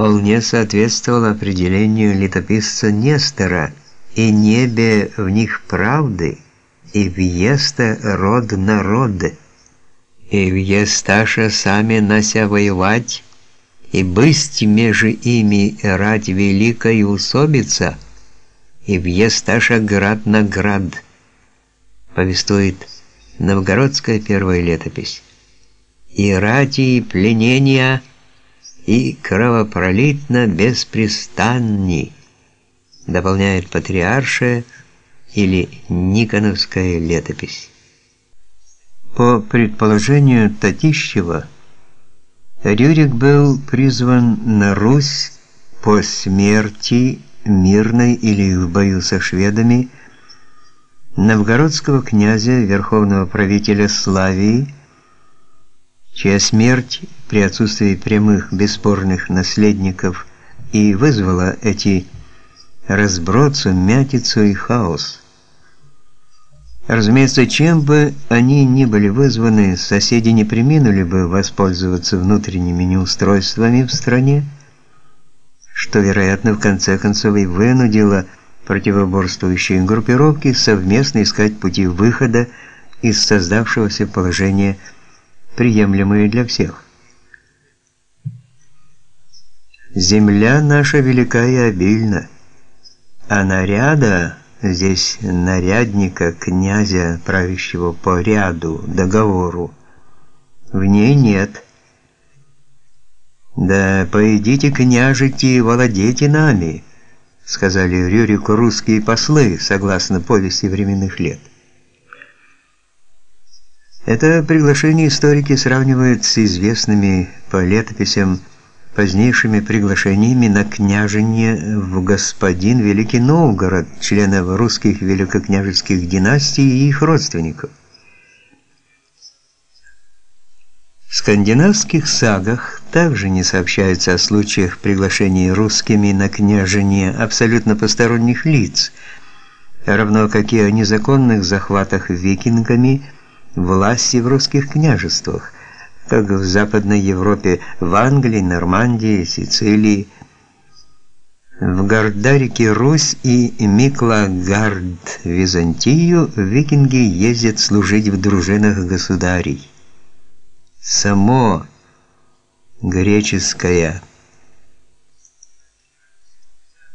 вполне соответствовал определению летописца Нестора и небе в них правды, и въеста род народы, и въесташа сами нася воевать, и бысть межи ими рать великая усобица, и въесташа град на град, повествует новгородская первая летопись. И рати, пленения, и кровопролитно беспрестанни, дополняет патриаршая или Никоновская летопись. По предположению Татищева, Рюрик был призван на Русь по смерти мирной или в бою со шведами новгородского князя, верховного правителя Славии, чья смерть при отсутствии прямых бесспорных наследников и вызвала эти разброд, сумятицу и хаос. Разумеется, чем бы они ни были вызваны, соседи не преминули бы воспользоваться внутренними неустройствами в стране, что, вероятно, в конце концов и вынудило противоборствующие группировки совместно искать пути выхода из создавшегося положения, приемлемые для всех. Земля наша велика и обильна, а наряда здесь нарядника князя, правящего по ряду, договору, в ней нет. Да поедите княжити и владейте нами, сказали Рюрику русские послы, согласно повести временных лет. Это приглашение историки сравнивают с известными по летописям позднейшими приглашениями на княжение в господин Великий Новгород членов русских великокняжеских династий и их родственников. В скандинавских сагах также не сообщается о случаях приглашений русскими на княжение абсолютно посторонних лиц, равно как и о незаконных захватах викингами власти в русских княжествах – как в Западной Европе, в Англии, Нормандии, Сицилии. В Гардарике Русь и Миклагард Византию викинги ездят служить в дружинах государей. Само греческое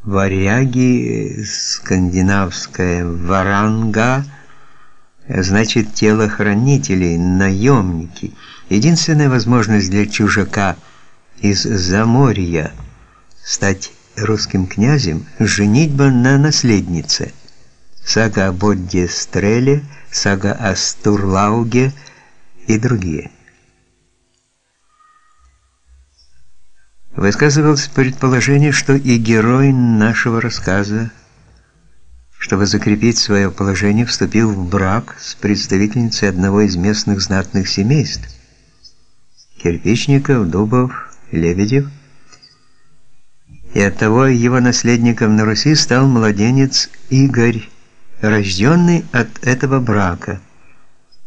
варяги, скандинавское варанга, значит телохранители, наемники – Единственная возможность для чужака из Заморья стать русским князем – женитьба на наследнице. Сага о Бодде Стреле, сага о Стурлауге и другие. Высказывалось предположение, что и герой нашего рассказа, чтобы закрепить свое положение, вступил в брак с представительницей одного из местных знатных семейств. Кирпичников, Дубов, Лебедев. И оттого его наследником на Руси стал младенец Игорь, рожденный от этого брака,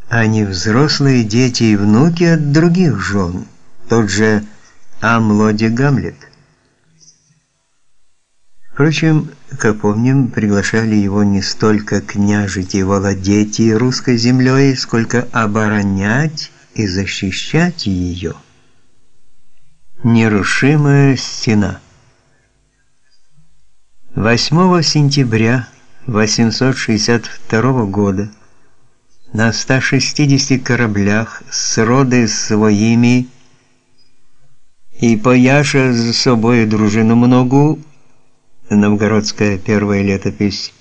а не взрослые дети и внуки от других жен, тот же Амлоди Гамлет. Впрочем, как помним, приглашали его не столько княжить и владеть русской землей, сколько оборонять и защищать ее. Нерушимая стена. 8 сентября 862 года на 160 кораблях с роды своими и пояша за собой дружину многу, новгородская первая летопись,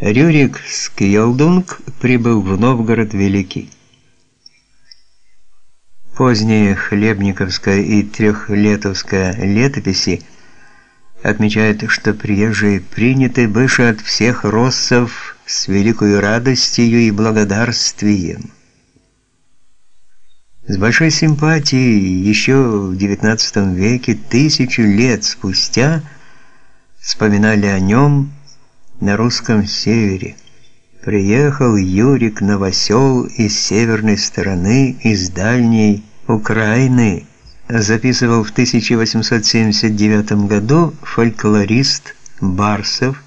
Рюрик Скьелдунг прибыл в Новгород Великий. Поздние Хлебниковская и Трехлетовская летописи отмечают, что приезжие приняты выше от всех россов с великой радостью и благодарствием. С большой симпатией еще в XIX веке, тысячу лет спустя, вспоминали о нем на русском севере. Приехал Юрик Новосел из северной стороны, из дальней Украины. записывал в 1879 году фольклорист Барсов